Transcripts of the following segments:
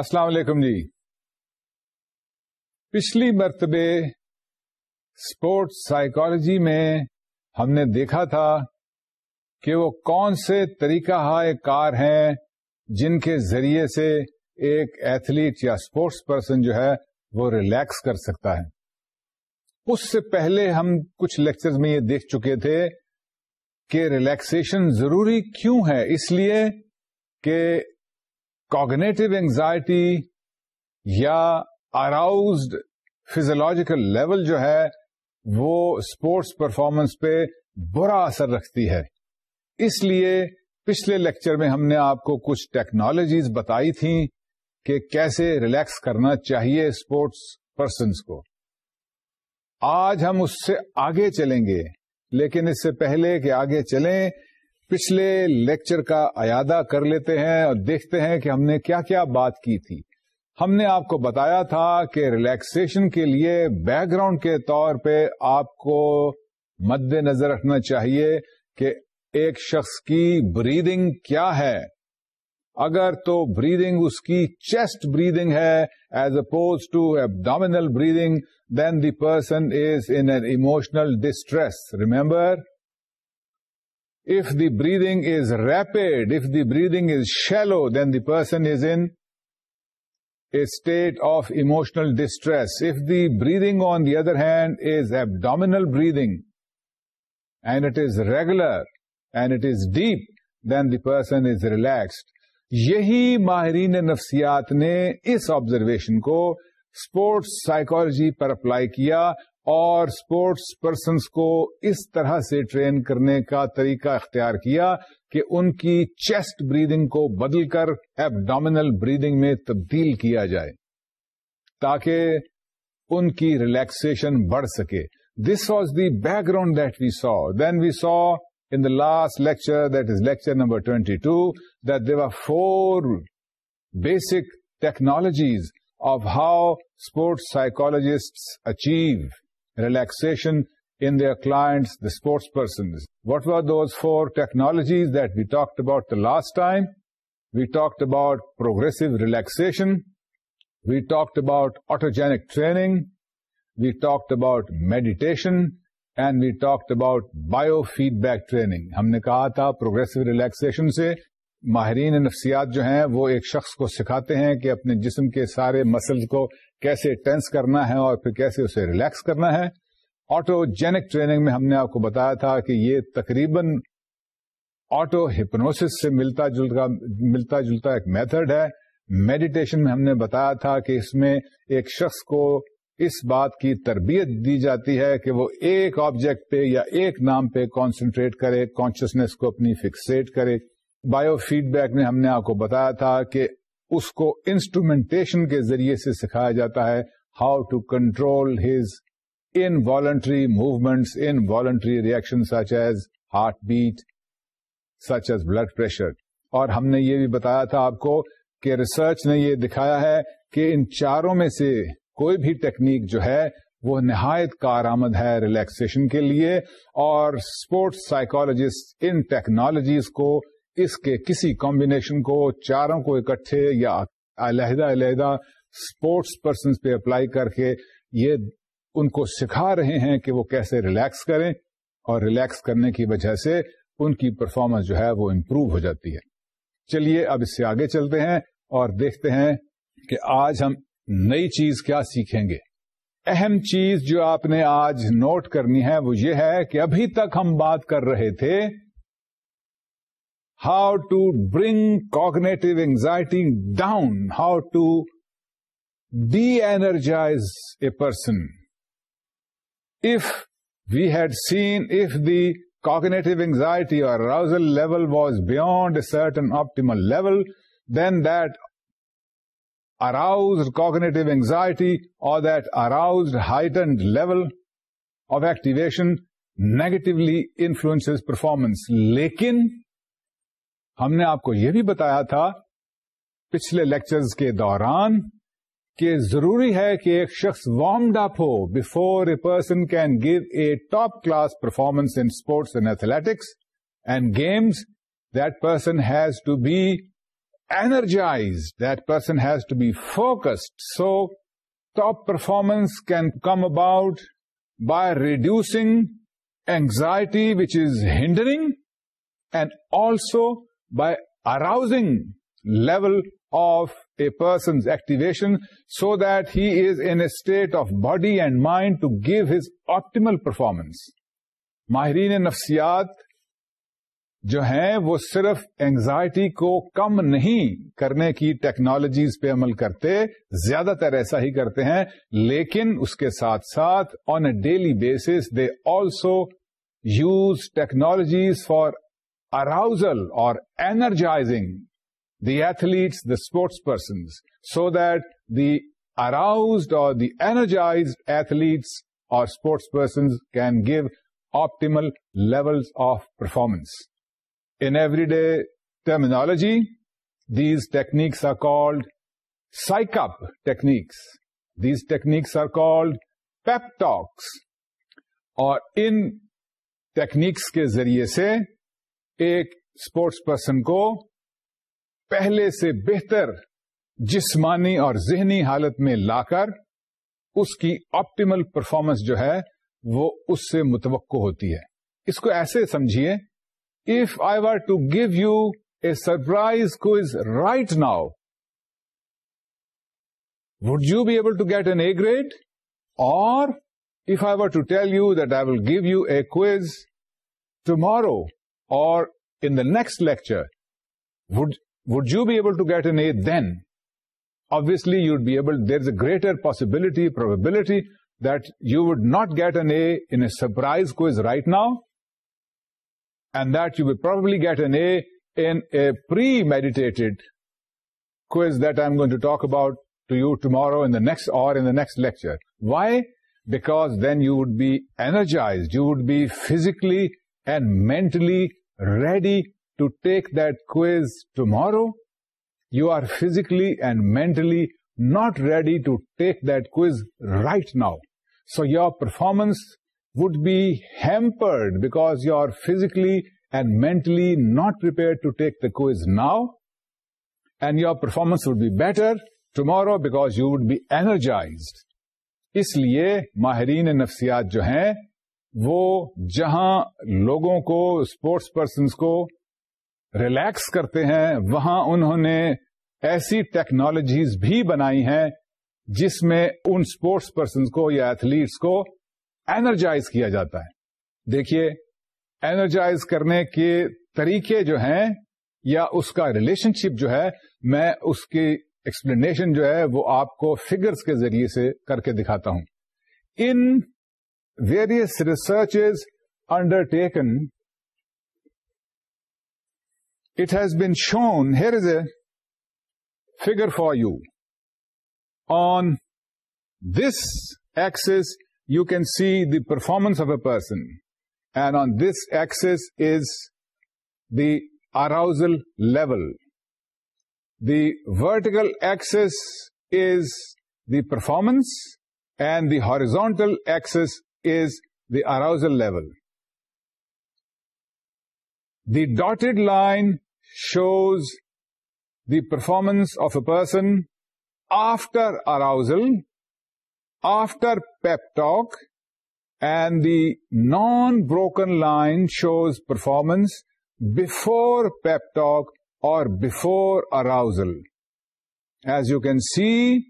السلام علیکم جی پچھلی مرتبے اسپورٹس سائیکالوجی میں ہم نے دیکھا تھا کہ وہ کون سے طریقہ ہائے کار ہیں جن کے ذریعے سے ایک ایتھلیٹ یا اسپورٹس پرسن جو ہے وہ ریلیکس کر سکتا ہے اس سے پہلے ہم کچھ لیکچرز میں یہ دیکھ چکے تھے کہ ریلیکسیشن ضروری کیوں ہے اس لیے کہ کوگنیٹو اینگزائٹی یا اراؤزڈ فیزولوجیکل لیول جو ہے وہ اسپورٹس پرفارمنس پہ برا اثر رکھتی ہے اس لیے پچھلے لیکچر میں ہم نے آپ کو کچھ ٹیکنالوجیز بتائی تھیں کہ کیسے ریلیکس کرنا چاہیے اسپورٹس پرسنس کو آج ہم اس سے آگے چلیں گے لیکن اس سے پہلے کہ آگے چلیں پچھلے لیکچر کا ایادہ کر لیتے ہیں اور دیکھتے ہیں کہ ہم نے کیا کیا بات کی تھی ہم نے آپ کو بتایا تھا کہ ریلیکسیشن کے لیے بیک گراؤنڈ کے طور پہ آپ کو مد نظر رکھنا چاہیے کہ ایک شخص کی بریدنگ کیا ہے اگر تو بریدنگ اس کی چیسٹ بریدنگ ہے ایز اپوز ٹو ایب breathing then the person is in emotional distress remember if the breathing is rapid, if the breathing is shallow, then the person is in a state of emotional distress. If the breathing on the other hand is abdominal breathing and it is regular and it is deep, then the person is relaxed. یہی ماہرین نفسیات نے اس observation کو sports psychology پر apply کیا اور sports persons کو اس طرح سے ٹرین کرنے کا طریقہ اختیار کیا کہ ان کی چیسٹ بریدنگ کو بدل کر ایب ڈومینل بریدنگ میں تبدیل کیا جائے تاکہ ان کی ریلیکسن بڑھ سکے this was the background that we saw then we saw in the last lecture that is lecture number twenty two that Dev four basic technologies of how sports psychologist achieve relaxation in their clients, the sports persons. What were those four technologies that we talked about the last time? We talked about progressive relaxation. We talked about autogenic training. We talked about meditation. And we talked about biofeedback training. ہم نے کہا تھا progressive relaxation سے ماہرین نفسیات جو ہیں وہ ایک شخص کو سکھاتے ہیں کہ اپنے جسم کے سارے مسلز کو کیسے ٹینس کرنا ہے اور پھر کیسے اسے ریلیکس کرنا ہے آٹوجینک ٹریننگ میں ہم نے آپ کو بتایا تھا کہ یہ تقریباً آٹو ہپنوس سے ملتا جلتا ایک میتھڈ ہے میڈیٹیشن میں ہم نے بتایا تھا کہ اس میں ایک شخص کو اس بات کی تربیت دی جاتی ہے کہ وہ ایک آبجیکٹ پہ یا ایک نام پہ کانسنٹریٹ کرے کانشیسنیس کو اپنی فکسیٹ کرے بایو فیڈ بیک میں ہم نے آپ کو بتایا تھا کہ اس کو انسٹرومینٹیشن کے ذریعے سے سکھایا جاتا ہے how to control his involuntary movements involuntary reaction such as heart beat such as blood pressure اور ہم نے یہ بھی بتایا تھا آپ کو کہ ریسرچ نے یہ دکھایا ہے کہ ان چاروں میں سے کوئی بھی ٹیکنیک جو ہے وہ نہایت کارآمد ہے ریلیکسن کے لیے اور اسپورٹس سائیکالوجسٹ ان ٹیکنالوجیز کو اس کے کسی کمبینیشن کو چاروں کو اکٹھے یا علیحدہ علیحدہ اسپورٹس پرسنس پہ اپلائی کر کے یہ ان کو سکھا رہے ہیں کہ وہ کیسے ریلیکس کریں اور ریلیکس کرنے کی وجہ سے ان کی پرفارمنس جو ہے وہ امپروو ہو جاتی ہے چلیے اب اس سے آگے چلتے ہیں اور دیکھتے ہیں کہ آج ہم نئی چیز کیا سیکھیں گے اہم چیز جو آپ نے آج نوٹ کرنی ہے وہ یہ ہے کہ ابھی تک ہم بات کر رہے تھے how to bring cognitive anxiety down, how to de-energize a person. If we had seen, if the cognitive anxiety or arousal level was beyond a certain optimal level, then that aroused cognitive anxiety or that aroused heightened level of activation negatively influences performance. Lekin ہم نے آپ کو یہ بھی بتایا تھا پچھلے lecture کے دوران کہ ضروری ہے کہ ایک شخص وارمڈ اپ ہو before a person can give a top class performance in sports and athletics and games that person has to be energise that person has to be focused so top performance can come about by reducing anxiety which is hindering and also by arousing level of a person activation so that he is in a state of body and mind to give his optimal performance ماہرین نفسیات جو ہیں وہ صرف anxiety کو کم نہیں کرنے کی ٹیکنالوجیز پہ عمل کرتے زیادہ تر ایسا ہی کرتے ہیں لیکن اس کے ساتھ ساتھ on a daily basis they also use technologies for arousal or energizing the athletes the sports persons so that the aroused or the ایجائز athletes or sports persons can give optimal level of performance every day terminology these techniques are called psych up techniques these techniques are called pep talks اور ان techniques کے ذریعے سے ایک sports person کو پہلے سے بہتر جسمانی اور ذہنی حالت میں لا کر اس کی آپٹیمل پرفارمنس جو ہے وہ اس سے متوقع ہوتی ہے اس کو ایسے سمجھیے if I were to give you a surprise کو از right now would you be able to get an A grade or if I were to tell you that I will give you a quiz tomorrow or in the next lecture, would you be able to get an A then? Obviously, you'd be able, there's a greater possibility, probability that you would not get an A in a surprise quiz right now, and that you will probably get an A in a premeditated quiz that I'm going to talk about to you tomorrow in the next lecture. Why? Because then you would be energized, you would be physically and mentally ready to take that quiz tomorrow you are physically and mentally not ready to take that quiz right now so your performance would be hampered because you are physically and mentally not prepare to take the quiz now and your performance would be better tomorrow because you would be energized اس لیے ماہرین نفسیات جو ہیں وہ جہاں لوگوں کو اسپورٹس پرسنس کو ریلیکس کرتے ہیں وہاں انہوں نے ایسی ٹیکنالوجیز بھی بنائی ہیں جس میں ان اسپورٹس پرسنس کو یا ایتھلیٹس کو اینرجائز کیا جاتا ہے دیکھیے اینرجائز کرنے کے طریقے جو ہیں یا اس کا ریلیشن شپ جو ہے میں اس کی ایکسپلینیشن جو ہے وہ آپ کو فگرز کے ذریعے سے کر کے دکھاتا ہوں ان various researches undertaken, it has been shown, here is a figure for you. On this axis, you can see the performance of a person, and on this axis is the arousal level. The vertical axis is the performance, and the horizontal axis is the arousal level. The dotted line shows the performance of a person after arousal, after pep talk, and the non-broken line shows performance before pep talk or before arousal. As you can see,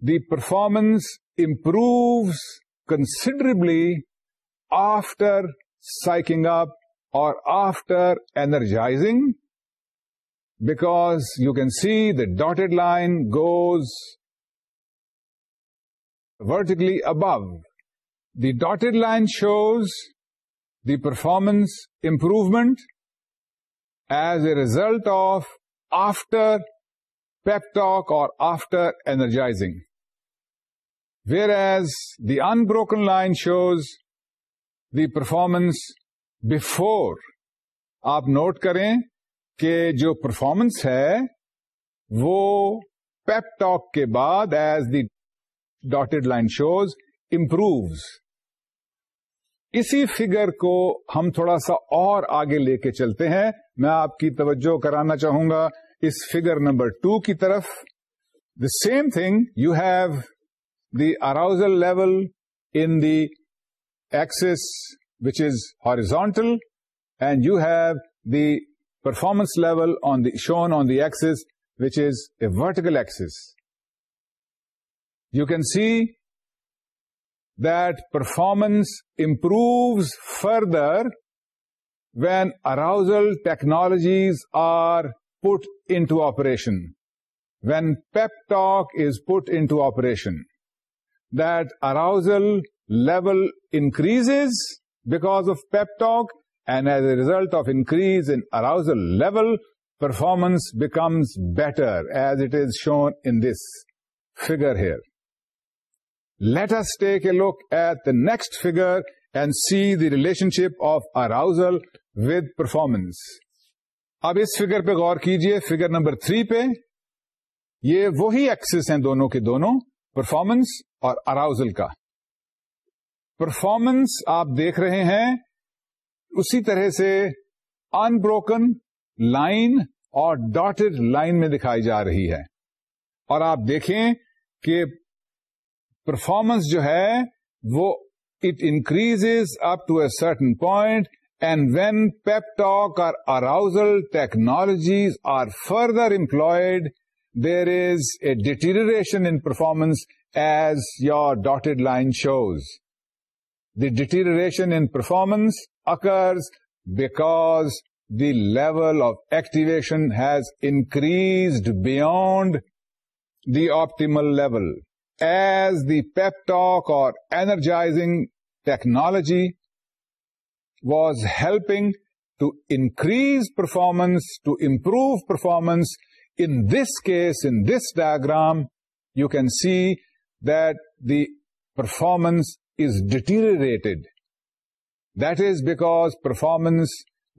the performance improves considerably after psyching up or after energizing, because you can see the dotted line goes vertically above. The dotted line shows the performance improvement as a result of after pep talk or after energizing. Where as the unbroken line shows the performance before آپ note کریں کہ جو performance ہے وہ pep talk کے بعد as the dotted line shows improves اسی figure کو ہم تھوڑا سا اور آگے لے کے چلتے ہیں میں آپ کی توجہ کرانا چاہوں گا اس فگر نمبر ٹو کی طرف the same thing you have the arousal level in the axis which is horizontal, and you have the performance level shown on the axis which is a vertical axis. You can see that performance improves further when arousal technologies are put into operation, when pep talk is put into operation. increases level increase pep of and as and as a result of increase in arousal level performance becomes better as it is shown in this Let us a a at the next next and see the relationship of arousal with performance اب اس figure پہ غور کیجئے figure number three پہ یہ وہی axes ہیں دونوں کے دونوں پرفارمنس اور اراؤزل کا پرفارمنس آپ دیکھ رہے ہیں اسی طرح سے انبروکن لائن اور ڈاٹڈ لائن میں دکھائی جا رہی ہے اور آپ دیکھیں کہ پرفارمنس جو ہے وہ it increase up to a certain point and when pep talk or arousal technologies are further employed there is a deterioration in performance as your dotted line shows. The deterioration in performance occurs because the level of activation has increased beyond the optimal level. As the pep talk or energizing technology was helping to increase performance, to improve performance, in this case, in this diagram, you can see performance is deteriorated. That is because performance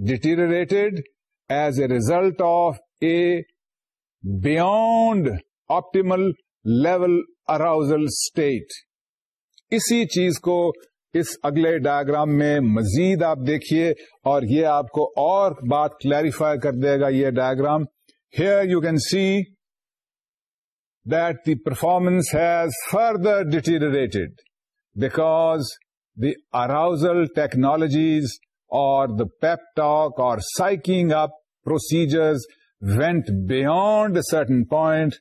deteriorated as a result of a beyond optimal level arousal state اسی چیز کو اس اگلے diagram میں مزید آپ دیکھیے اور یہ آپ کو اور بات کلیریفائی کر دے گا یہ diagram here you can see that the performance has further deteriorated because the arousal technologies or pep talk or psyching up procedures went beyond a certain point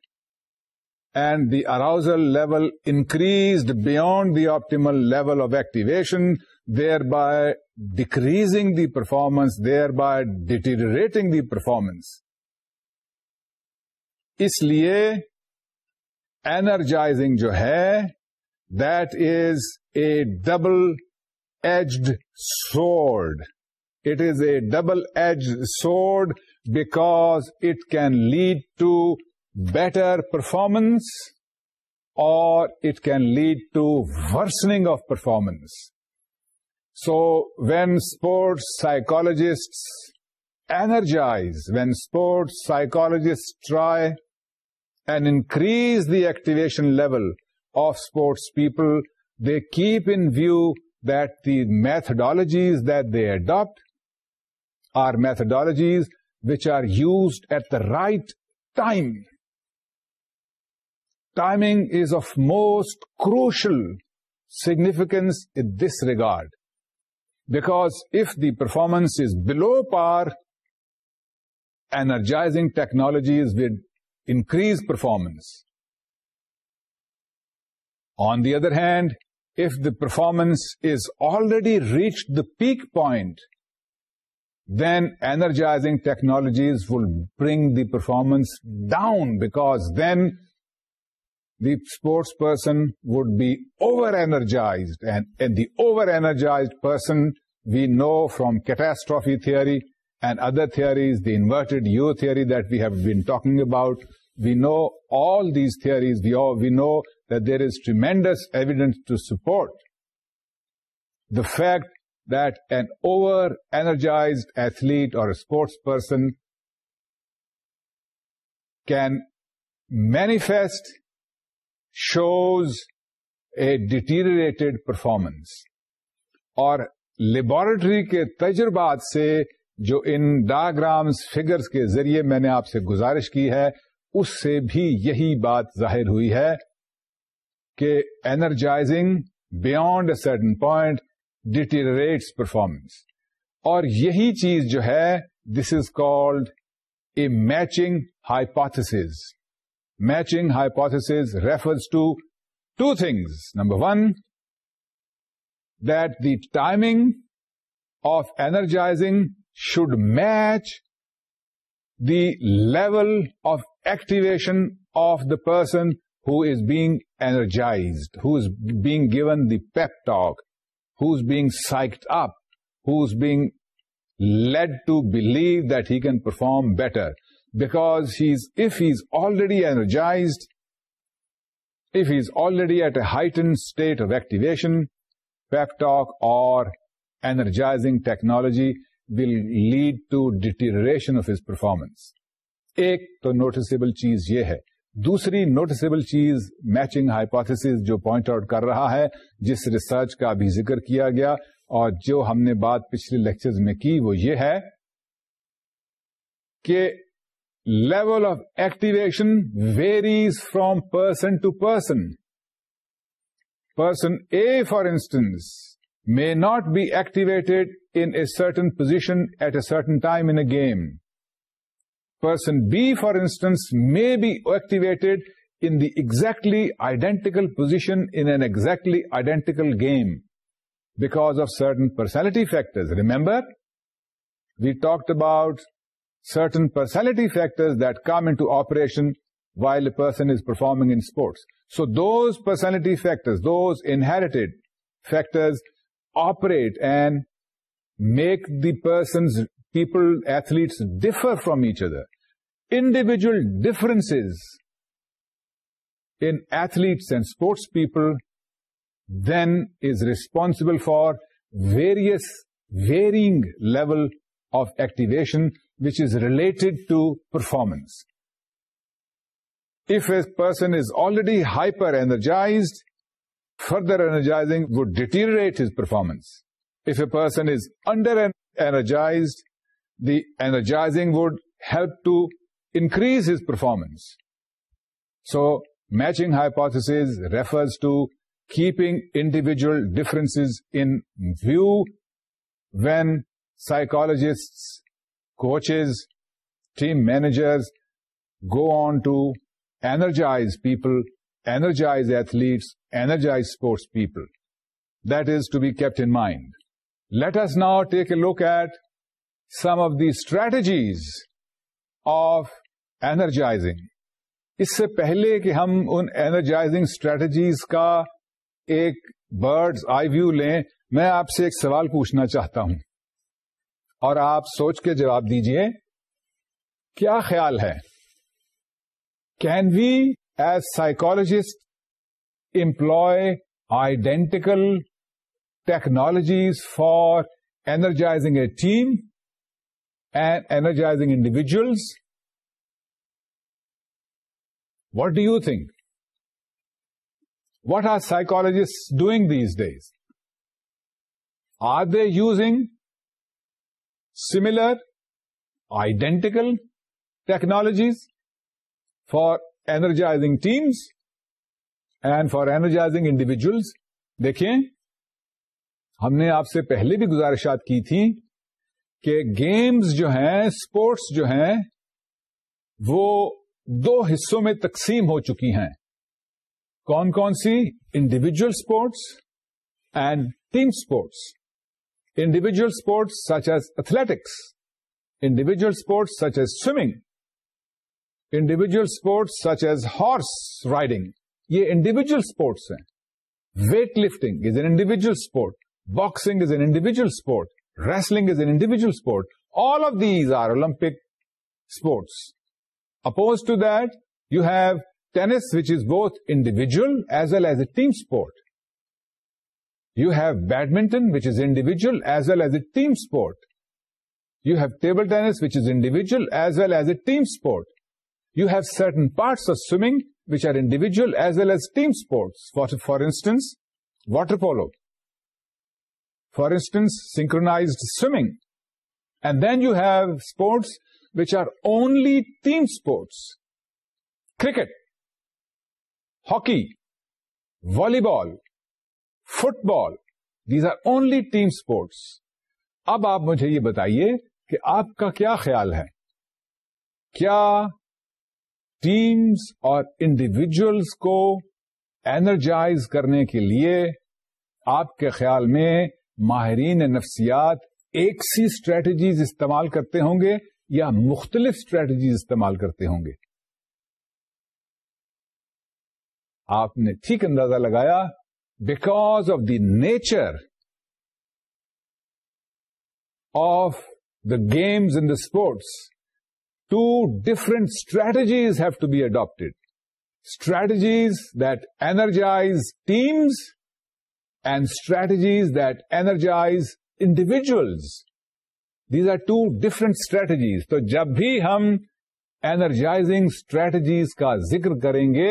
and the arousal level increased beyond the optimal level of activation they are by decreasing the performance they are by deteriorating the performance اس لیے energizing جو ہے that is a double edged sword it is a double edged سورڈ because it can lead to better performance or it can lead to worsening of performance so when sports psychologist energize when sports psychologist try and increase the activation level of sports people, they keep in view that the methodologies that they adopt are methodologies which are used at the right time. Timing is of most crucial significance in this regard, because if the performance is below par, energizing technologies increase performance. On the other hand, if the performance is already reached the peak point, then energizing technologies will bring the performance down, because then the sports person would be over-energized, and the over-energized person, we know from catastrophe theory, and other theories the inverted U theory that we have been talking about we know all these theories the we know that there is tremendous evidence to support the fact that an over energized athlete or sports person can manifest shows a deteriorated performance اور laboratory کے تجربات سے جو ان ڈاگرامز figures کے ذریعے میں نے آپ سے گزارش کی ہے اس سے بھی یہی بات ظاہر ہوئی ہے کہ energizing beyond a certain point deteriorates performance اور یہی چیز جو ہے this is called a matching hypothesis matching hypothesis refers to two things number one that the timing of energizing should match the level of activation of the person who is being energized, who is being given the pep talk, who is being psyched up, who is being led to believe that he can perform better. Because if he's already energized, if he's already at a heightened state of activation, pep talk or energizing technology will lead to deterioration of his performance ایک تو noticeable چیز یہ ہے دوسری noticeable چیز matching hypothesis جو point out کر رہا ہے جس ریسرچ کا بھی ذکر کیا گیا اور جو ہم نے بات پچھلے لیکچر میں کی وہ یہ ہے کہ level of activation varies from person to person person A for instance may not be activated in a certain position at a certain time in a game. Person B, for instance, may be activated in the exactly identical position in an exactly identical game because of certain personality factors. Remember, we talked about certain personality factors that come into operation while a person is performing in sports. So those personality factors, those inherited factors operate and make the athletes differ from each other. Individual differences in athletes and sports people then is responsible for varying level of activation which is related to performance. If a person is already hyper-energized, Further energizing would deteriorate his performance. If a person is under-energized, the energizing would help to increase his performance. So, matching hypothesis refers to keeping individual differences in view when psychologists, coaches, team managers go on to energize people, energize athletes energize sports people. That is to be kept in mind. Let us now take a look at some of the strategies of energizing. اس سے پہلے کہ ہم ان energizing strategies کا ایک bird's eye view لیں میں آپ سے ایک سوال پوچھنا چاہتا ہوں اور آپ سوچ کے جواب دیجئے کیا خیال ہے can we as psychologist employ identical technologies for energizing a team and energizing individuals. What do you think? What are psychologists doing these days? Are they using similar, identical technologies for energizing teams and for energizing individuals دیکھیں ہم نے آپ سے پہلے بھی گزارشات کی تھی کہ گیمز جو ہیں اسپورٹس جو ہیں وہ دو حصوں میں تقسیم ہو چکی ہیں کون کون سی individual sports and team sports individual sports such as athletics individual sports such as swimming individual sports such as horse riding یہ انڈیویجل اسپورٹس ہیں weight lifting is an individual sport boxing is an individual sport wrestling is an individual sport all of these are Olympic sports opposed to that you have tennis which is both individual as well as a team sport you have badminton which is individual as well as a team sport you have table tennis which is individual as well as a team sport you have certain parts of swimming which are individual as well as team sports for instance water polo for instance synchronized swimming and then you have sports which are only team sports cricket hockey volleyball football these are only team sports اب آپ مجھے یہ بتائیے کہ آپ کا کیا خیال ہے کیا ٹیمز اور انڈیویجلس کو اینرجائز کرنے کے لیے آپ کے خیال میں ماہرین نفسیات ایک سی اسٹریٹجیز استعمال کرتے ہوں گے یا مختلف اسٹریٹجیز استعمال کرتے ہوں گے آپ نے ٹھیک اندازہ لگایا because of the nature of the games in the sports two different strategies have to be adapted strategies that energize teams and strategies that energize individuals these are two different strategies تو جب بھی ہم ارجائزنگ strategies کا ذکر کریں گے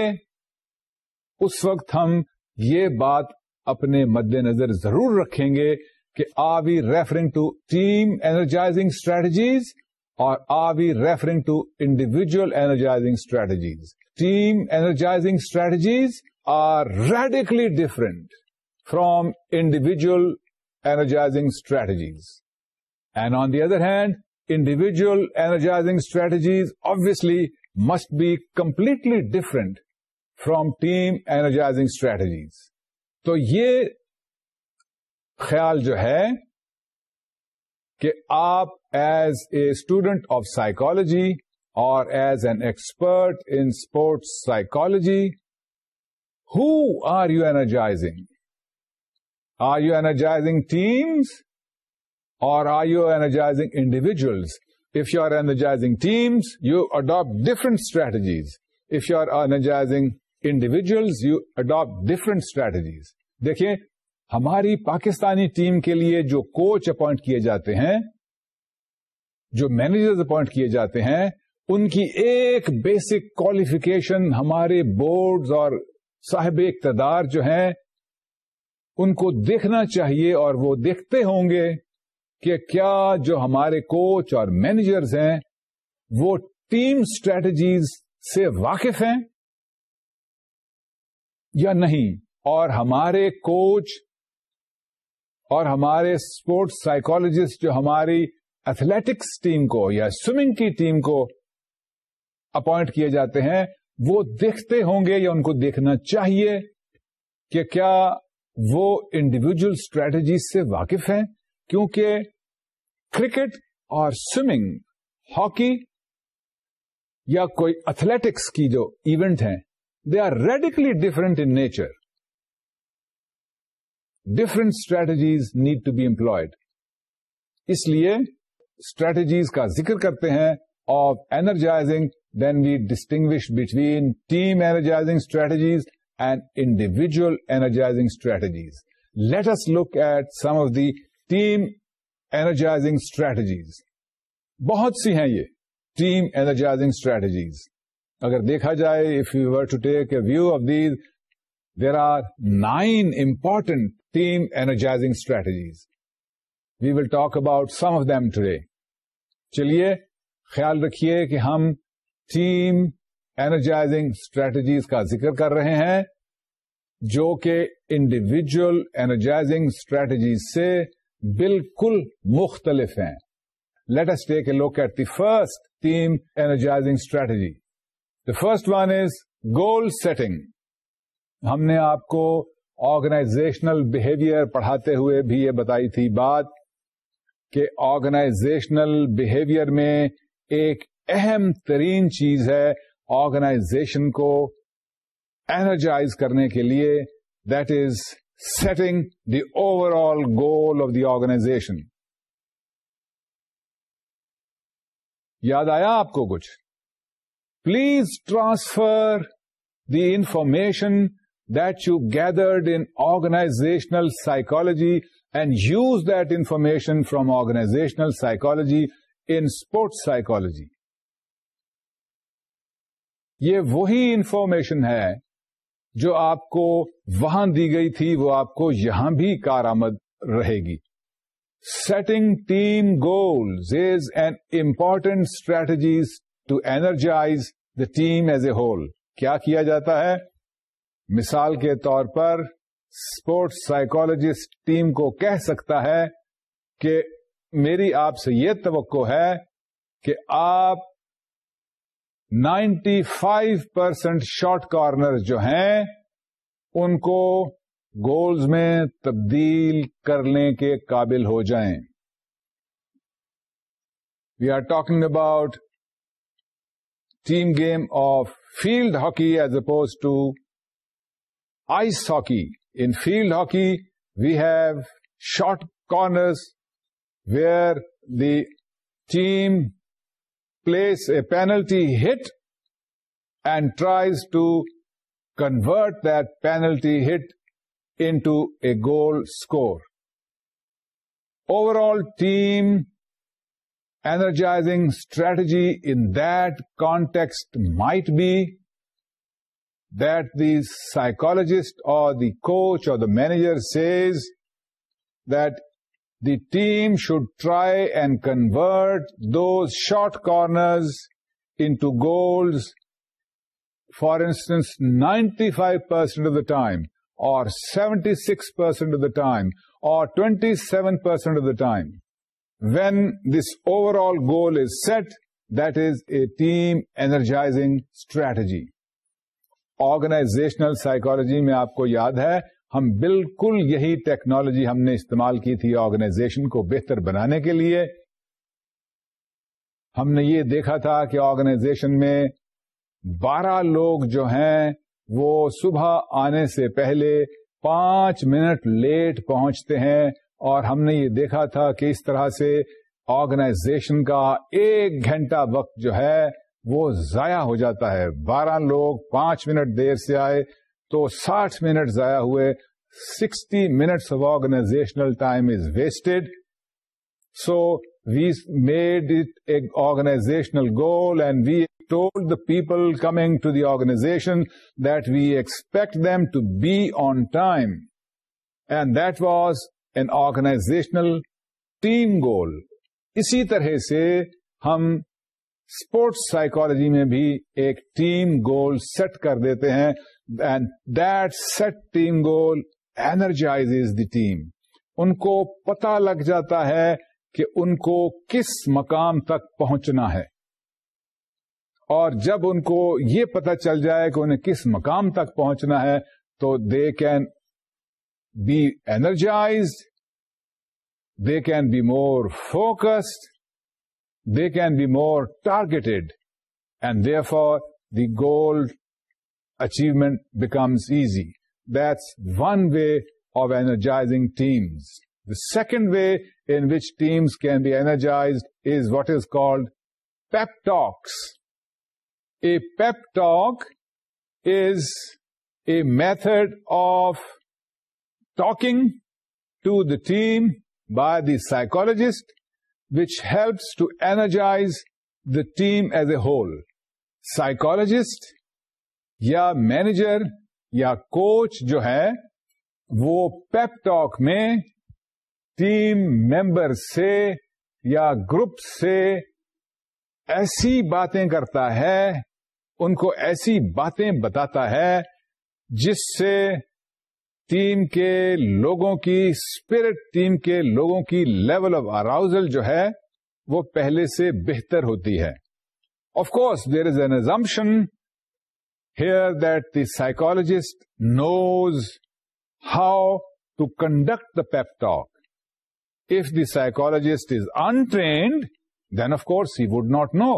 اس وقت ہم یہ بات اپنے مد نظر ضرور رکھیں گے کہ I referring to team energizing strategies or be referring to individual energizing strategies team energizing strategies are radically different from individual energizing strategies and on the other hand individual energizing strategies obviously must be completely different from team energizing strategies تو یہ خیال جو ہے کہ آپ as a student of psychology اور as an expert in sports ہو are you energizing are you energizing teams اور are you energizing individuals if you are energizing teams you adapt different strategies if you are energizing individuals you adapt different strategies دیکھیے ہماری Pakistani team کے لیے جو coach appoint کیے جاتے ہیں جو مینیجرز اپوائنٹ کیے جاتے ہیں ان کی ایک بیسک کوالیفیکیشن ہمارے بورڈز اور صاحب اقتدار جو ہیں ان کو دیکھنا چاہیے اور وہ دیکھتے ہوں گے کہ کیا جو ہمارے کوچ اور مینیجرز ہیں وہ ٹیم اسٹریٹجیز سے واقف ہیں یا نہیں اور ہمارے کوچ اور ہمارے اسپورٹس سائیکولوجسٹ جو ہماری ایتھلیٹکس ٹیم کو یا سوئمنگ کی ٹیم کو اپوائنٹ کیے جاتے ہیں وہ دیکھتے ہوں گے یا ان کو دیکھنا چاہیے کہ کیا وہ انڈیویجل اسٹریٹجیز سے واقف ہیں کیونکہ کرکٹ اور سوئمنگ ہاکی یا کوئی ایتھلیٹکس کی جو ایونٹ ہیں they are radically different in nature different strategies need to be employed اس لیے اسٹریٹجیز کا ذکر کرتے ہیں of energizing then we distinguish between team energizing strategies and individual energizing strategies let's look at some of the team energizing strategies بہت سی ہیں یہ ٹیم اینرجائزنگ اسٹریٹجیز اگر دیکھا جائے if you were to take a view of these there are nine important team energizing strategies we will talk about some of them today چلیے خیال رکھیے کہ ہم ٹیم ارجائزنگ اسٹریٹجیز کا ذکر کر رہے ہیں جو کہ انڈیویجل ارجائزنگ اسٹریٹجیز سے بالکل مختلف ہیں لیٹسٹ کے look at the first team energizing strategy the first one is goal setting ہم نے آپ کو آرگنائزیشنل بہیویئر پڑھاتے ہوئے بھی یہ بتائی تھی بات کہ آرگنائزیشنل بہیویئر میں ایک اہم ترین چیز ہے آرگنائزیشن کو اینرجائز کرنے کے لیے that is setting the overall goal of the organization یاد آیا آپ کو کچھ please transfer the information you gathered gathered in psychology and and use that information organizational psychology in sports psychology. یہ وہی انفارمیشن ہے جو آپ کو وہاں دی گئی تھی وہ آپ کو یہاں بھی کار آمد رہے گی setting team goal is an important strategies to energize the team as a whole کیا جاتا ہے مثال کے طور پر اسپورٹس سائیکولوجسٹ ٹیم کو کہہ سکتا ہے کہ میری آپ سے یہ توقع ہے کہ آپ ninety five percent short corner جو ہیں ان کو گولز میں تبدیل کرنے کے قابل ہو جائیں we are talking about team game of field hockey as oppose to ice hockey. In field hockey, we have short corners where the team plays a penalty hit and tries to convert that penalty hit into a goal score. Overall team energizing strategy in that context might be that the psychologist or the coach or the manager says that the team should try and convert those short corners into goals, for instance, 95% of the time, or 76% of the time, or 27% of the time. When this overall goal is set, that is a team energizing strategy. Organizational psychology میں آپ کو یاد ہے ہم بالکل یہی technology ہم نے استعمال کی تھی آرگنائزیشن کو بہتر بنانے کے لیے ہم نے یہ دیکھا تھا کہ آرگنائزیشن میں بارہ لوگ جو ہیں وہ صبح آنے سے پہلے پانچ منٹ لیٹ پہنچتے ہیں اور ہم نے یہ دیکھا تھا کہ اس طرح سے آرگنائزیشن کا ایک گھنٹہ وقت جو ہے وہ ضائع ہو جاتا ہے بارہ لوگ پانچ منٹ دیر سے آئے تو ساٹھ منٹ ضائع ہوئے sixty minutes of organizational time is wasted so we made it a organizational goal and we told the people coming to the organization that we expect them to be on time and that was an organizational team goal اسی طرح سے ہم sports psychology میں بھی ایک team goal set کر دیتے ہیں and that set team goal energise is the team ان کو پتا لگ جاتا ہے کہ ان کو کس مقام تک پہنچنا ہے اور جب ان کو یہ پتا چل جائے کہ انہیں کس مقام تک پہنچنا ہے تو they can be energise they can be more focused they can be more targeted, and therefore the goal achievement becomes easy. That's one way of energizing teams. The second way in which teams can be energized is what is called pep talks. A pep talk is a method of talking to the team by the psychologist which helps to energize the team as a whole psychologist یا manager یا coach جو ہے وہ pep talk میں team member سے یا group سے ایسی باتیں کرتا ہے ان کو ایسی باتیں بتاتا ہے جس سے ٹیم کے لوگوں کی اسپرٹ ٹیم کے لوگوں کی لیول آف اراؤزل جو ہے وہ پہلے سے بہتر ہوتی ہے of course there is an assumption here that the psychologist knows how to conduct the pep talk if the psychologist is untrained then of course he would not know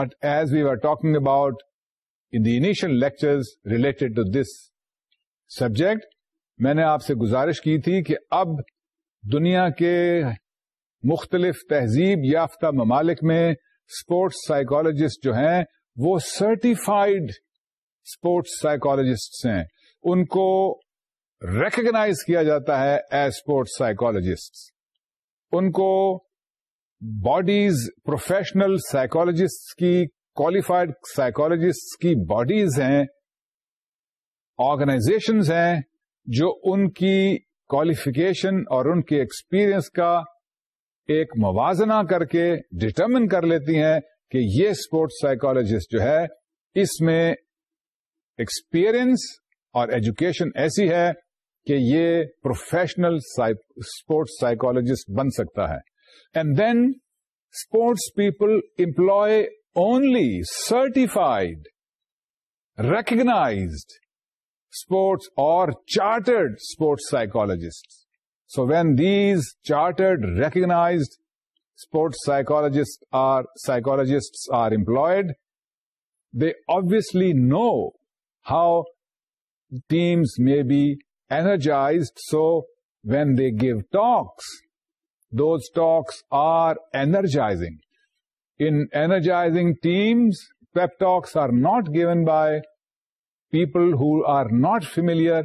but as we are talking about in initial lectures related to this subject میں نے آپ سے گزارش کی تھی کہ اب دنیا کے مختلف تہذیب یافتہ ممالک میں اسپورٹس سائیکولوجسٹ جو ہیں وہ سرٹیفائڈ اسپورٹس سائیکالوجسٹ ہیں ان کو ریکگنائز کیا جاتا ہے ایز اسپورٹس سائیکولوجسٹ ان کو باڈیز پروفیشنل سائیکولوجسٹ کی کوالیفائڈ سائیکولوجسٹ کی باڈیز ہیں آرگنائزیشنز ہیں جو ان کی کوالیفکیشن اور ان کی ایکسپیرئنس کا ایک موازنہ کر کے ڈٹرمن کر لیتی ہیں کہ یہ اسپورٹس سائیکالوجسٹ جو ہے اس میں ایکسپیرئنس اور ایجوکیشن ایسی ہے کہ یہ پروفیشنل اسپورٹس سائیکولوجسٹ بن سکتا ہے and then sports people only certified recognized sports اور chartered sports psychologist so when these chartered recognized sports psychologist are psychologist are employed they obviously know how teams میں be energized so when they give talks those talks are energizing an energizing teams pep talks are not given by people who are not familiar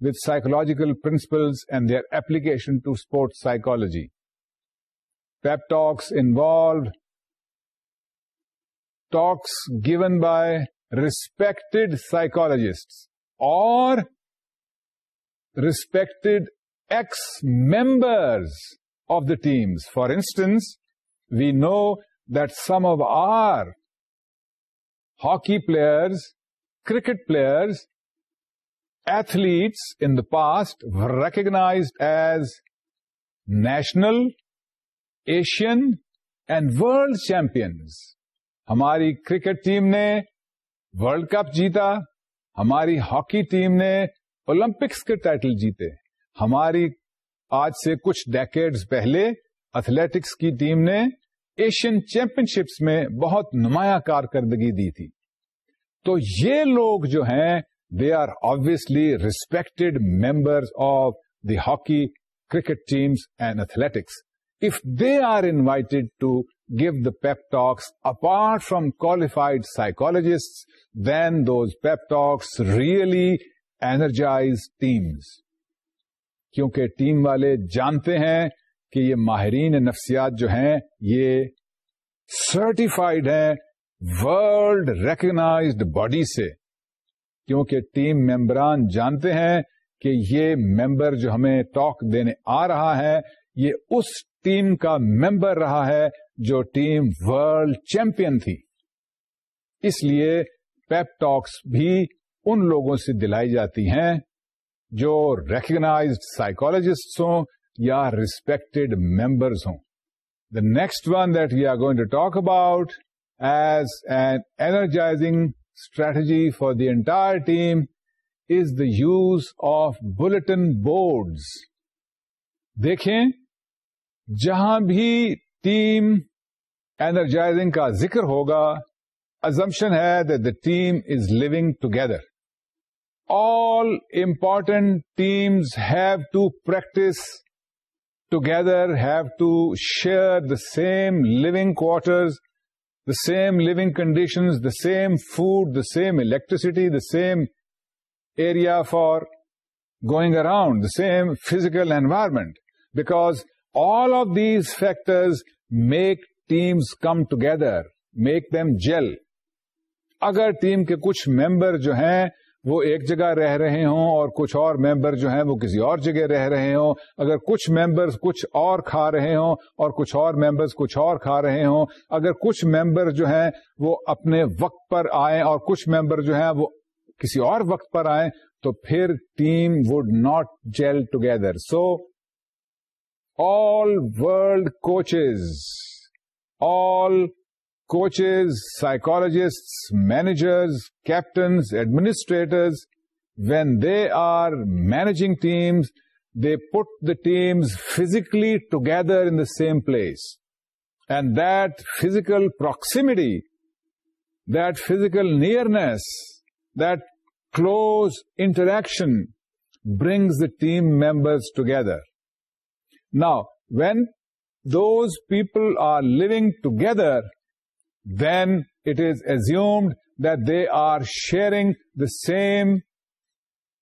with psychological principles and their application to sports psychology. Pep talks involved talks given by respected psychologists or respected ex-members of the teams. For instance, we know that some of our hockey players cricket players athletes in the past و recognise as national Asian and world champions ہماری cricket team نے world cup جیتا ہماری hockey team نے Olympics کے title جیتے ہماری آج سے کچھ ڈیکیڈز پہلے اتلیٹکس کی ٹیم نے ایشین چیمپئن شپس میں بہت نمایاں کارکردگی دی تھی تو یہ لوگ جو ہیں they are obviously respected members of the hockey cricket teams and athletics if they are invited to give the talks apart from qualified psychologist then those talks really energize teams کیونکہ ٹیم والے جانتے ہیں کہ یہ ماہرین نفسیات جو ہیں یہ سرٹیفائڈ ہیں ورلڈ ریکگنائزڈ باڈی سے کیونکہ ٹیم ممبران جانتے ہیں کہ یہ ممبر جو ہمیں ٹاک دینے آ رہا ہے یہ اس ٹیم کا ممبر رہا ہے جو ٹیم ورلڈ چیمپئن تھی اس لیے پیپ ٹاکس بھی ان لوگوں سے دلائی جاتی ہیں جو ریکگنازڈ سائکالوجیسٹ ہوں یا ریسپیکٹڈ ممبرز ہوں the next one that we are going to talk about as an energizing strategy for the entire team is the use of bulletin boards دیکھیں جہاں بھی ٹیم اینرجائزنگ کا ذکر ہوگا ازمپشن ہے the team is living together all important teams have to practice together have to share the same living quarters the same living conditions the same food the same electricity the same area for going around the same physical environment back all of these factors make teams come together make them gel اگر team کے کچھ ممبر جو ہیں وہ ایک جگہ رہ رہے ہوں اور کچھ اور ممبر جو ہیں وہ کسی اور جگہ رہ رہے ہوں اگر کچھ ممبرز کچھ اور کھا رہے ہوں اور کچھ اور ممبرز کچھ اور کھا رہے ہوں اگر کچھ ممبر جو ہیں وہ اپنے وقت پر آئیں اور کچھ ممبر جو ہیں وہ کسی اور وقت پر آئیں تو پھر team would not gel together so all world coaches all coaches, psychologists, managers, captains, administrators, when they are managing teams, they put the teams physically together in the same place. And that physical proximity, that physical nearness, that close interaction brings the team members together. Now, when those people are living together, then it is assumed that they are sharing the same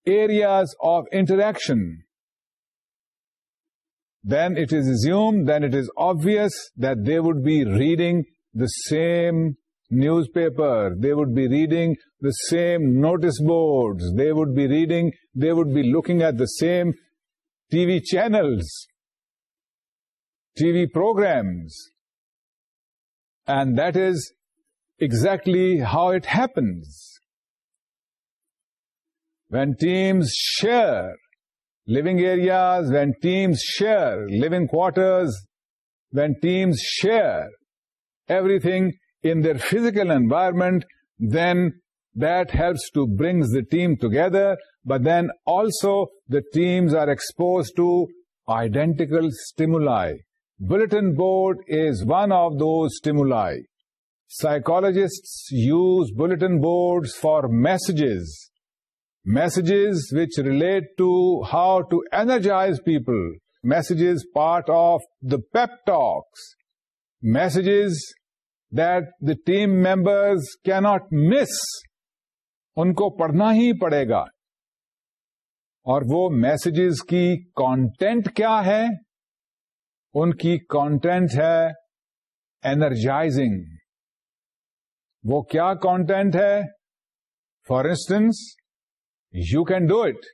areas of interaction. Then it is obvious that they would be reading the same newspaper, they would be reading the same notice boards, they would be looking at the same TV channels, TV programs. And that is exactly how it happens. When teams share living areas, when teams share living quarters, when teams share everything in their physical environment, then that helps to bring the team together. But then also the teams are exposed to identical stimuli. Bulletin board is one of دومولہ psychologist use bulletin board for messages messages which relate to how to ایجائز people message is part of the pep talk messages that the team members کی not miss ان کو پڑھنا ہی پڑے گا اور وہ میسجز کی کانٹینٹ کیا ہے ان کی کانٹینٹ ہے اینرجائزنگ وہ کیا کانٹینٹ ہے for instance you can do it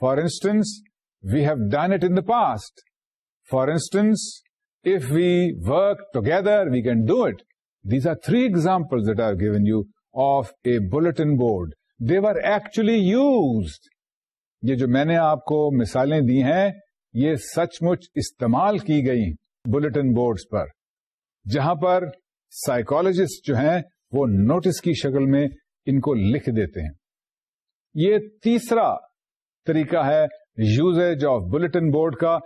for instance we have done it in the past for instance if we work together we can do it these are three example that are given you of a bulletin board they were actually used یہ جو میں نے آپ کو مثالیں دی ہیں یہ سچ مچ استعمال کی گئی بلٹن بورڈز پر جہاں پر سائیکولوجسٹ جو ہیں وہ نوٹس کی شکل میں ان کو لکھ دیتے ہیں یہ تیسرا طریقہ ہے یوز آف بلٹن بورڈ کا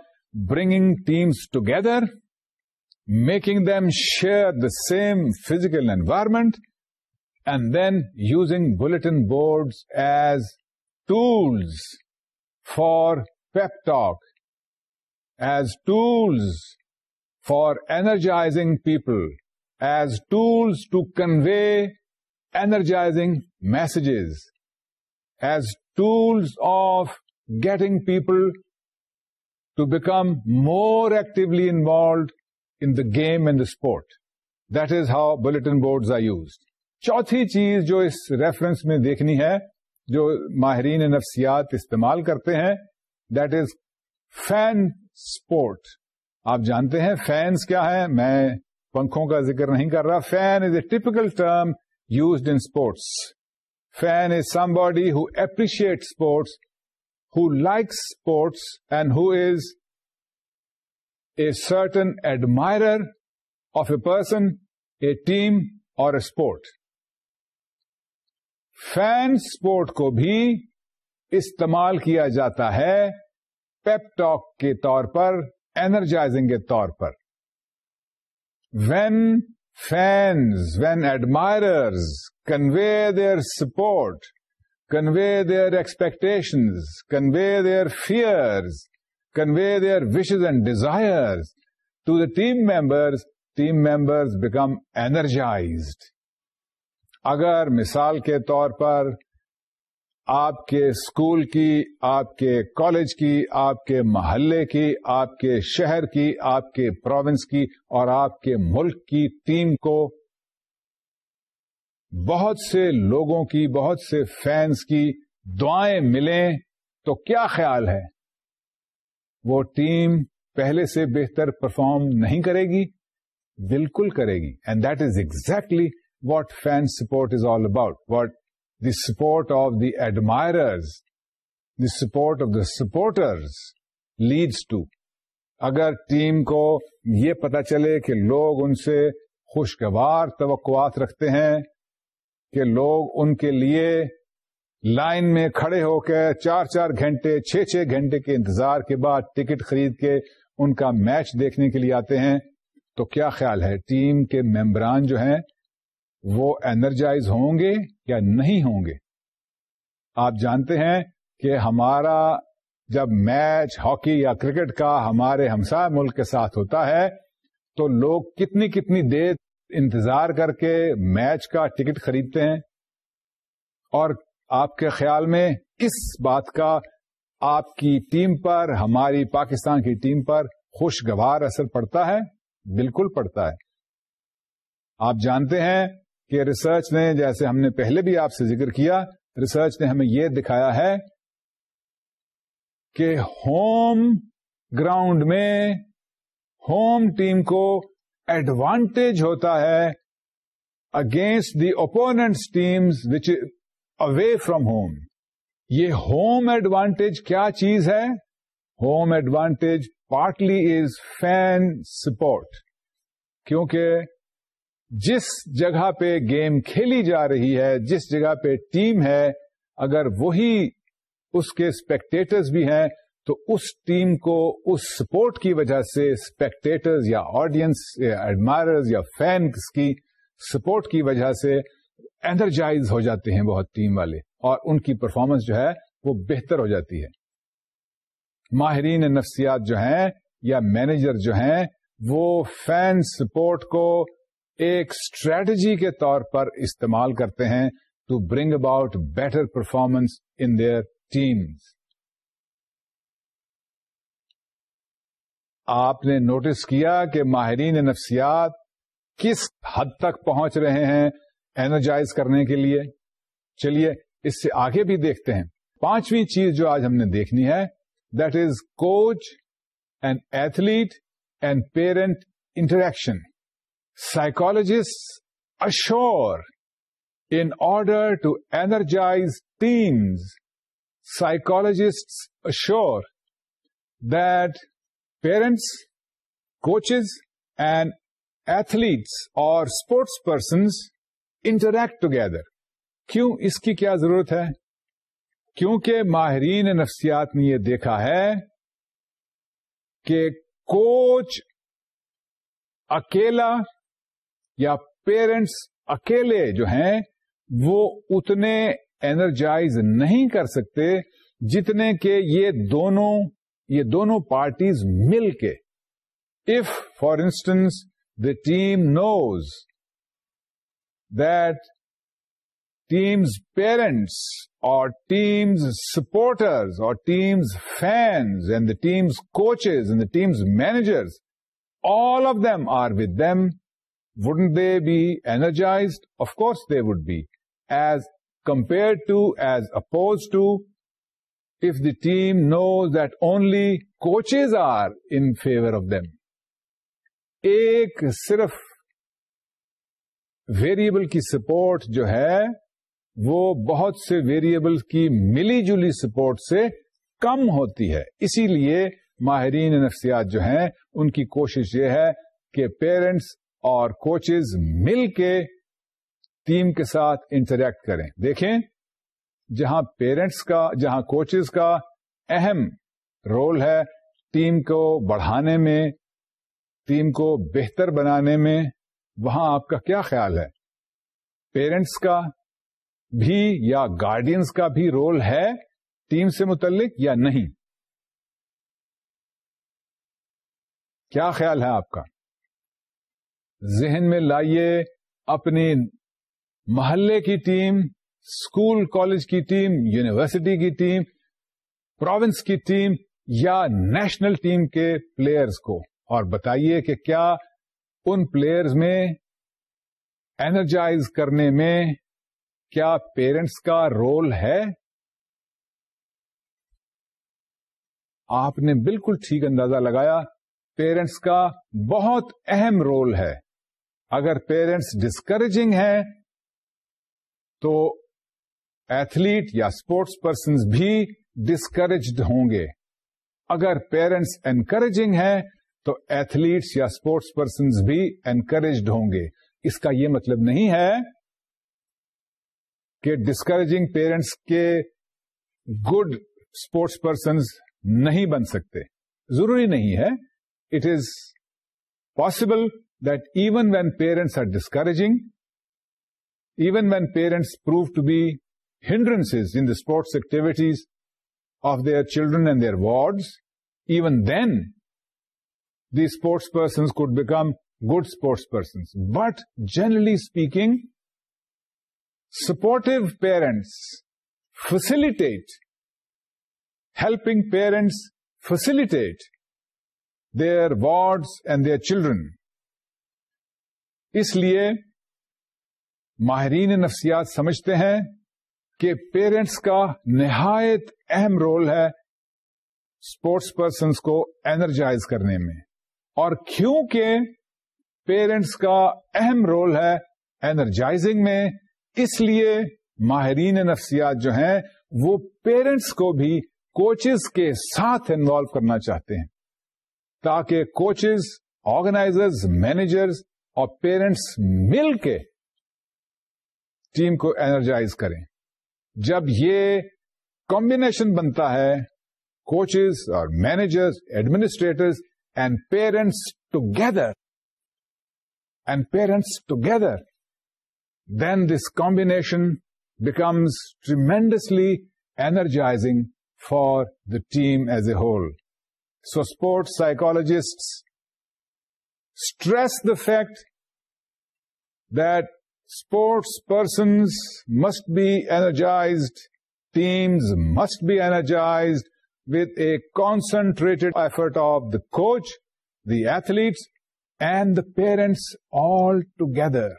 bringing teams together making them share the same physical environment and then using bulletin board as tools for pep talk uh tools for energizing people as tools to convey energizing messages as tools of getting people to become more actually involved in the game and the sport that is how bulletin boards I use چوتھی چیز جو اس reference میں دیکھنی ہے جو ماہرین نفسیات استعمال کرتے ہیں دیٹ از فین اسپورٹ آپ جانتے ہیں فینس کیا ہے میں پنکھوں کا ذکر نہیں کر رہا fan is a typical term used in sports fan is somebody who appreciate sports who likes sports and who is a certain admirer of a person a team اور اے اسپورٹ فین اسپورٹ کو بھی استعمال کیا جاتا ہے پیپ talk کے طور پر energizing کے طور پر when fans when admirers convey their support convey their expectations convey their fears convey their wishes and desires to the team members team members become energized اگر مثال کے طور پر آپ کے اسکول کی آپ کے کالج کی آپ کے محلے کی آپ کے شہر کی آپ کے پروونس کی اور آپ کے ملک کی ٹیم کو بہت سے لوگوں کی بہت سے فینس کی دعائیں ملیں تو کیا خیال ہے وہ ٹیم پہلے سے بہتر پرفارم نہیں کرے گی بالکل کرے گی and that is exactly what fan support is all about what the support of the admirers the support of the supporters leads to اگر ٹیم کو یہ پتا چلے کہ لوگ ان سے خوشگوار توقعات رکھتے ہیں کہ لوگ ان کے لیے لائن میں کھڑے ہو کے چار چار گھنٹے چھ چھ گھنٹے کے انتظار کے بعد ٹکٹ خرید کے ان کا میچ دیکھنے کے لیے آتے ہیں تو کیا خیال ہے ٹیم کے ممبران جو ہیں وہ اینرجائز ہوں گے یا نہیں ہوں گے آپ جانتے ہیں کہ ہمارا جب میچ ہاکی یا کرکٹ کا ہمارے ہمسائے ملک کے ساتھ ہوتا ہے تو لوگ کتنی کتنی دیر انتظار کر کے میچ کا ٹکٹ خریدتے ہیں اور آپ کے خیال میں کس بات کا آپ کی ٹیم پر ہماری پاکستان کی ٹیم پر خوشگوار اثر پڑتا ہے بالکل پڑتا ہے آپ جانتے ہیں کہ ریسرچ نے جیسے ہم نے پہلے بھی آپ سے ذکر کیا ریسرچ نے ہمیں یہ دکھایا ہے کہ ہوم گراؤنڈ میں ہوم ٹیم کو ایڈوانٹیج ہوتا ہے against the opponents teams which away from home یہ ہوم ایڈوانٹیج کیا چیز ہے home advantage partly is fan support کیونکہ جس جگہ پہ گیم کھیلی جا رہی ہے جس جگہ پہ ٹیم ہے اگر وہی اس کے اسپیکٹیٹرز بھی ہیں تو اس ٹیم کو اس سپورٹ کی وجہ سے اسپیکٹیٹرز یا آڈینس ایڈمائرز یا فینس کی سپورٹ کی وجہ سے انرجائز ہو جاتے ہیں بہت ٹیم والے اور ان کی پرفارمنس جو ہے وہ بہتر ہو جاتی ہے ماہرین نفسیات جو ہیں یا مینیجر جو ہیں وہ فین سپورٹ کو ایک اسٹریٹجی کے طور پر استعمال کرتے ہیں to bring about better performance in their teams آپ نے نوٹس کیا کہ ماہرین نفسیات کس حد تک پہنچ رہے ہیں اینرجائز کرنے کے لیے چلیے اس سے آگے بھی دیکھتے ہیں پانچویں چیز جو آج ہم نے دیکھنی ہے that is coach and athlete and parent interaction psychologist assure in order to energize teams psychologist assure that parents coaches and athletes اور اسپورٹس پرسنس انٹریکٹ ٹوگیدر کیوں اس کی کیا ضرورت ہے کیونکہ ماہرین نفسیات نے یہ دیکھا ہے کہ کوچ اکیلا یا پیرنٹس اکیلے جو ہیں وہ اتنے اینرجائز نہیں کر سکتے جتنے کہ یہ دونوں یہ دونوں پارٹیز مل کے if for instance the team knows that teams parents اور ٹیمز سپورٹرز اور teams fans and the teams coaches and the teams managers all of them are with them wouldn't they be energized? Of course they would be as compare to as oppose to if the team knows that only coaches are in favour of them ایک صرف variable کی support جو ہے وہ بہت سے variable کی ملی جلی سپورٹ سے کم ہوتی ہے اسی لیے ماہرین نفسیات جو ہیں ان کی کوشش یہ ہے کہ پیرنٹس اور کوچز مل کے ٹیم کے ساتھ انٹریکٹ کریں دیکھیں جہاں پیرنٹس کا جہاں کوچز کا اہم رول ہے ٹیم کو بڑھانے میں ٹیم کو بہتر بنانے میں وہاں آپ کا کیا خیال ہے پیرنٹس کا بھی یا گارڈینس کا بھی رول ہے ٹیم سے متعلق یا نہیں کیا خیال ہے آپ کا ذہن میں لائیے اپنی محلے کی ٹیم اسکول کالج کی ٹیم یونیورسٹی کی ٹیم پروونس کی ٹیم یا نیشنل ٹیم کے پلیئرز کو اور بتائیے کہ کیا ان پلیئرز میں اینرجائز کرنے میں کیا پیرنٹس کا رول ہے آپ نے بالکل ٹھیک اندازہ لگایا پیرنٹس کا بہت اہم رول ہے اگر پیرنٹس ڈسکریجنگ ہے تو ایتھلیٹ یا اسپورٹس پرسنز بھی ڈسکریجڈ ہوں گے اگر پیرنٹس انکریجنگ ہیں تو ایتھلیٹس یا اسپورٹس پرسنس بھی انکریجڈ ہوں گے اس کا یہ مطلب نہیں ہے کہ ڈسکریجنگ پیرنٹس کے گڈ اسپورٹس پرسنز نہیں بن سکتے ضروری نہیں ہے it is possible that even when parents are discouraging, even when parents prove to be hindrances in the sports activities of their children and their wards, even then, these sports persons could become good sports persons. But generally speaking, supportive parents facilitate, helping parents facilitate their wards and their children اس لیے ماہرین نفسیات سمجھتے ہیں کہ parents کا نہایت اہم رول ہے اسپورٹس پرسنس کو اینرجائز کرنے میں اور کیونکہ پیرنٹس کا اہم رول ہے اینرجائزنگ میں اس لیے ماہرین نفسیات جو ہیں وہ پیرنٹس کو بھی کوچز کے ساتھ انوالو کرنا چاہتے ہیں تاکہ کوچز آرگنائزرز مینیجرز اور پیرنٹس مل کے ٹیم کو اینرجائز کریں جب یہ کمبینیشن بنتا ہے کوچز اور managers administrator and parents together and parents together then this combination becomes tremendously energizing for the team as a whole so sports psychologist stress fact that sports persons must be energized, teams must be energized with a concentrated effort of the coach the athletes and the parents all together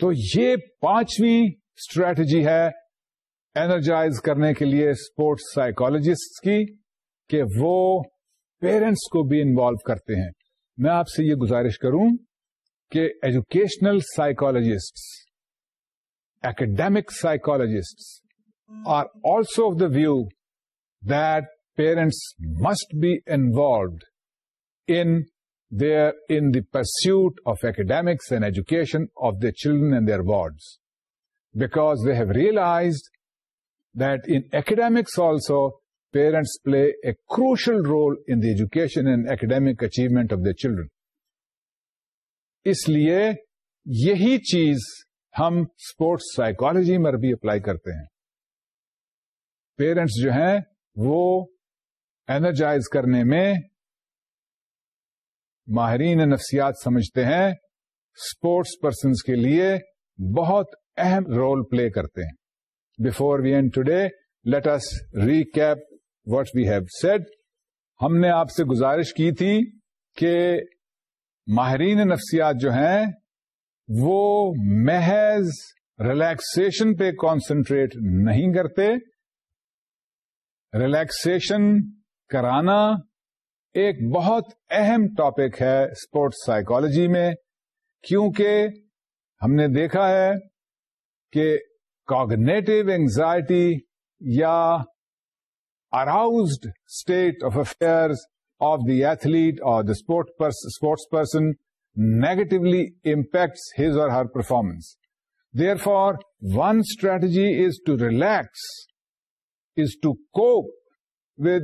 تو یہ پانچویں strategy ہے energize کرنے کے لیے sports psychologist کی کہ وہ پیرنٹس کو بھی انوالو کرتے ہیں میں آپ سے یہ گزارش کروں کہ educational psychologist academic psychologist are also of the view that parents must be involved in their in the pursuit of academics and education of the children and their wards because they have realized that in academics also parents play a crucial role in the education and academic achievement of the children اس لیے یہی چیز ہم sports psychology میں بھی apply کرتے ہیں parents جو ہیں وہ اینرجائز کرنے میں ماہرین نفسیات سمجھتے ہیں اسپورٹس پرسنس کے لیے بہت اہم رول پلے کرتے ہیں before we end today let us recap what we have said ہم نے آپ سے گزارش کی تھی کہ ماہرین نفسیات جو ہیں وہ محض ریلیکسیشن پہ کانسنٹریٹ نہیں کرتے ریلیکسن کرانا ایک بہت اہم ٹاپک ہے اسپورٹس سائیکالوجی میں کیونکہ ہم نے دیکھا ہے کہ کاگنیٹو اینگزائٹی یا aroused state of affairs of the athlete or the sports person negatively impacts his or her performance. Therefore, one strategy is to relax, is to cope with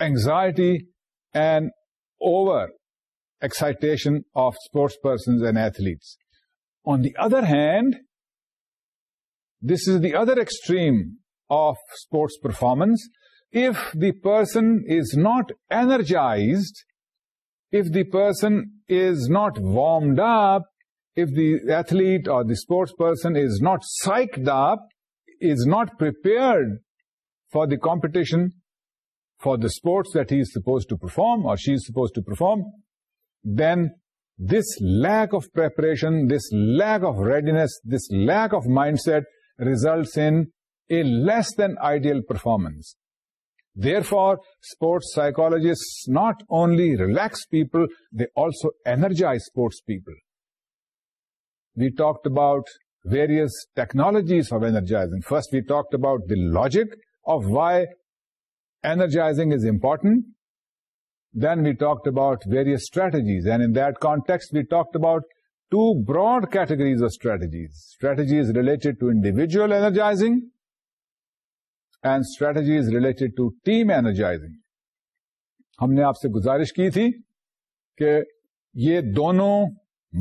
anxiety and over-excitation of sports persons and athletes. On the other hand, this is the other extreme of sports performance, if the person is not energized, if the person is not warmed up, if the athlete or the sports person is not psyched up, is not prepared for the competition, for the sports that he is supposed to perform or she is supposed to perform, then this lack of preparation, this lack of readiness, this lack of mindset results in a less than ideal performance. Therefore, sports psychologists not only relax people, they also energize sports people. We talked about various technologies of energizing. First, we talked about the logic of why energizing is important. Then we talked about various strategies, and in that context, we talked about two broad categories of strategies. Strategies related to individual energizing and strategies related to team energizing ہم نے آپ سے گزارش کی تھی کہ یہ دونوں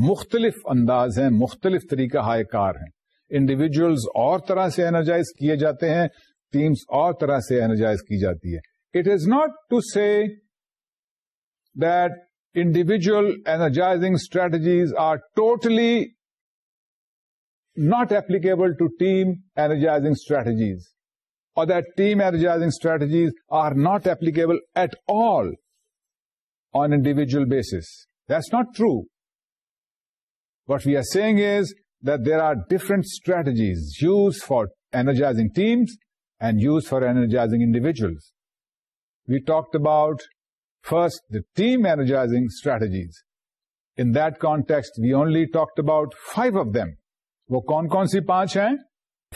مختلف انداز ہیں مختلف طریقہ ہائے کار ہیں انڈیویجلز اور طرح سے اینرجائز کیے جاتے ہیں ٹیمز اور طرح سے اینرجائز کی جاتی ہے it is not to see that individual energizing strategies are totally not applicable to team energizing strategies energizing strategies are not applicable at all on individual base this not true what we are seeing is that there are different strategies use for energize teams and use for energizing individual we talk about first the team energizing strategies in the next we only talk about five of دم وہ کون کون سی پانچ ہیں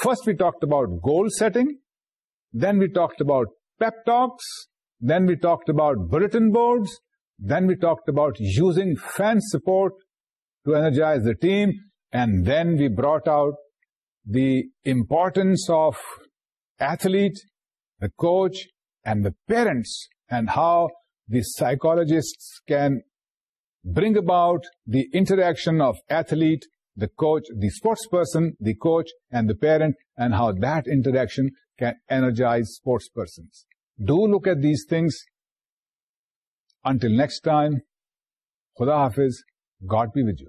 first we talk about goal setting Then we talked about pep talks. Then we talked about bulletin boards. Then we talked about using fan support to energize the team. And then we brought out the importance of athlete, the coach, and the parents, and how the psychologists can bring about the interaction of athlete, the coach, the sports person, the coach, and the parent, and how that interaction can energize sports persons do look at these things until next time خدا حافظ God پی veg